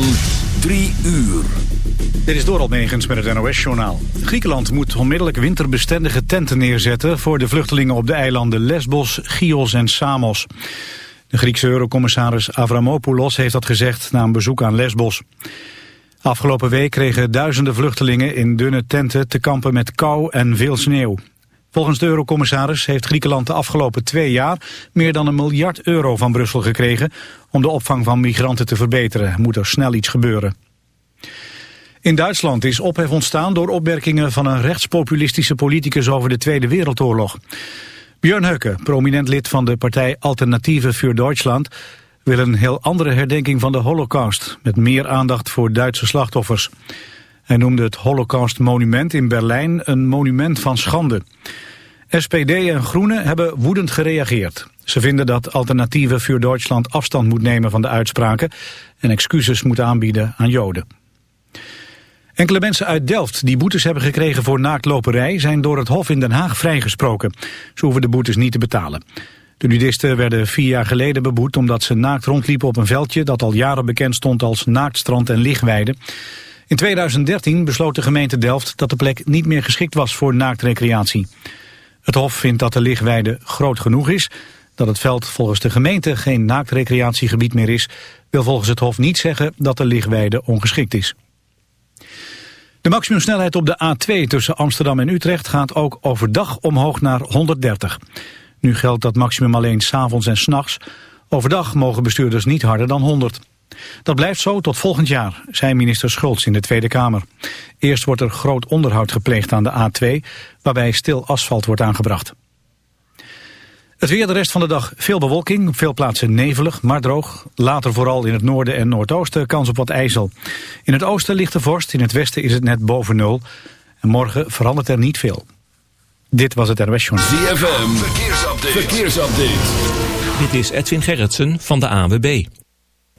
van 3 uur. Dit is Doral Megens met het NOS-journaal. Griekenland moet onmiddellijk winterbestendige tenten neerzetten... voor de vluchtelingen op de eilanden Lesbos, Chios en Samos. De Griekse eurocommissaris Avramopoulos heeft dat gezegd... na een bezoek aan Lesbos. Afgelopen week kregen duizenden vluchtelingen in dunne tenten... te kampen met kou en veel sneeuw. Volgens de eurocommissaris heeft Griekenland de afgelopen twee jaar meer dan een miljard euro van Brussel gekregen om de opvang van migranten te verbeteren. Moet er snel iets gebeuren. In Duitsland is ophef ontstaan door opmerkingen van een rechtspopulistische politicus over de Tweede Wereldoorlog. Björn Höcke, prominent lid van de partij Alternatieve für Deutschland, wil een heel andere herdenking van de holocaust, met meer aandacht voor Duitse slachtoffers. Hij noemde het Holocaust-monument in Berlijn een monument van schande. SPD en Groenen hebben woedend gereageerd. Ze vinden dat Alternatieve voor Duitsland afstand moet nemen van de uitspraken... en excuses moet aanbieden aan Joden. Enkele mensen uit Delft die boetes hebben gekregen voor naaktloperij... zijn door het Hof in Den Haag vrijgesproken. Ze hoeven de boetes niet te betalen. De nudisten werden vier jaar geleden beboet omdat ze naakt rondliepen op een veldje... dat al jaren bekend stond als naaktstrand en lichtweide. In 2013 besloot de gemeente Delft dat de plek niet meer geschikt was voor naaktrecreatie. Het Hof vindt dat de lichtweide groot genoeg is. Dat het veld volgens de gemeente geen naaktrecreatiegebied meer is... wil volgens het Hof niet zeggen dat de lichtweide ongeschikt is. De maximumsnelheid op de A2 tussen Amsterdam en Utrecht gaat ook overdag omhoog naar 130. Nu geldt dat maximum alleen s'avonds en s'nachts. Overdag mogen bestuurders niet harder dan 100. Dat blijft zo tot volgend jaar, zei minister Schultz in de Tweede Kamer. Eerst wordt er groot onderhoud gepleegd aan de A2, waarbij stil asfalt wordt aangebracht. Het weer de rest van de dag veel bewolking, op veel plaatsen nevelig, maar droog. Later vooral in het noorden en noordoosten kans op wat ijzel. In het oosten ligt de vorst, in het westen is het net boven nul. En morgen verandert er niet veel. Dit was het RWS Journal. ZFM, verkeersupdate. verkeersupdate. Dit is Edwin Gerritsen van de ANWB.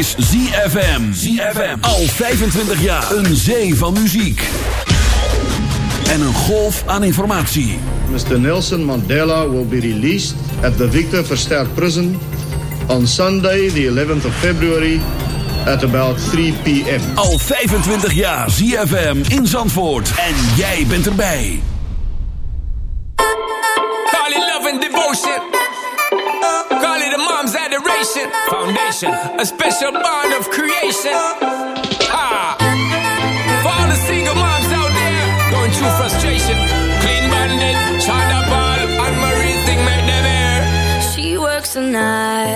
Is ZFM. ZFM. Al 25 jaar. Een zee van muziek. En een golf aan informatie. Mr. Nelson Mandela will be released at the Victor Verster Prison on Sunday, the 11th of February, at about 3 p.m. Al 25 jaar. ZFM in Zandvoort. En jij bent erbij. Call it love and devotion. Call it a mom's adoration. Foundation, a special bond of creation. For all the single moms out there going through frustration. Clean bandit, China ball, and Marie thing make them air. She works the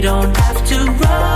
Don't have to rush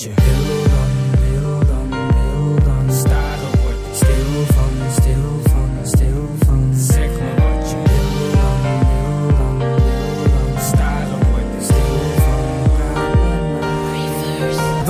Zet je on dan, bril dan, bril dan. Staren wordt stil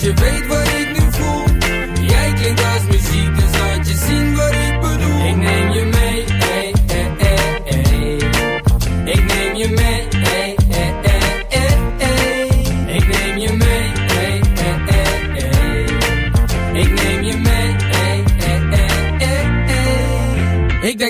Je weet wat ik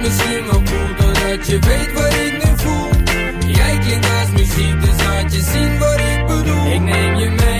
Misschien wel cool Doordat je weet wat ik nu voel. Jij klinkt als muziek Dus laat je zien wat ik bedoel. Ik neem je mee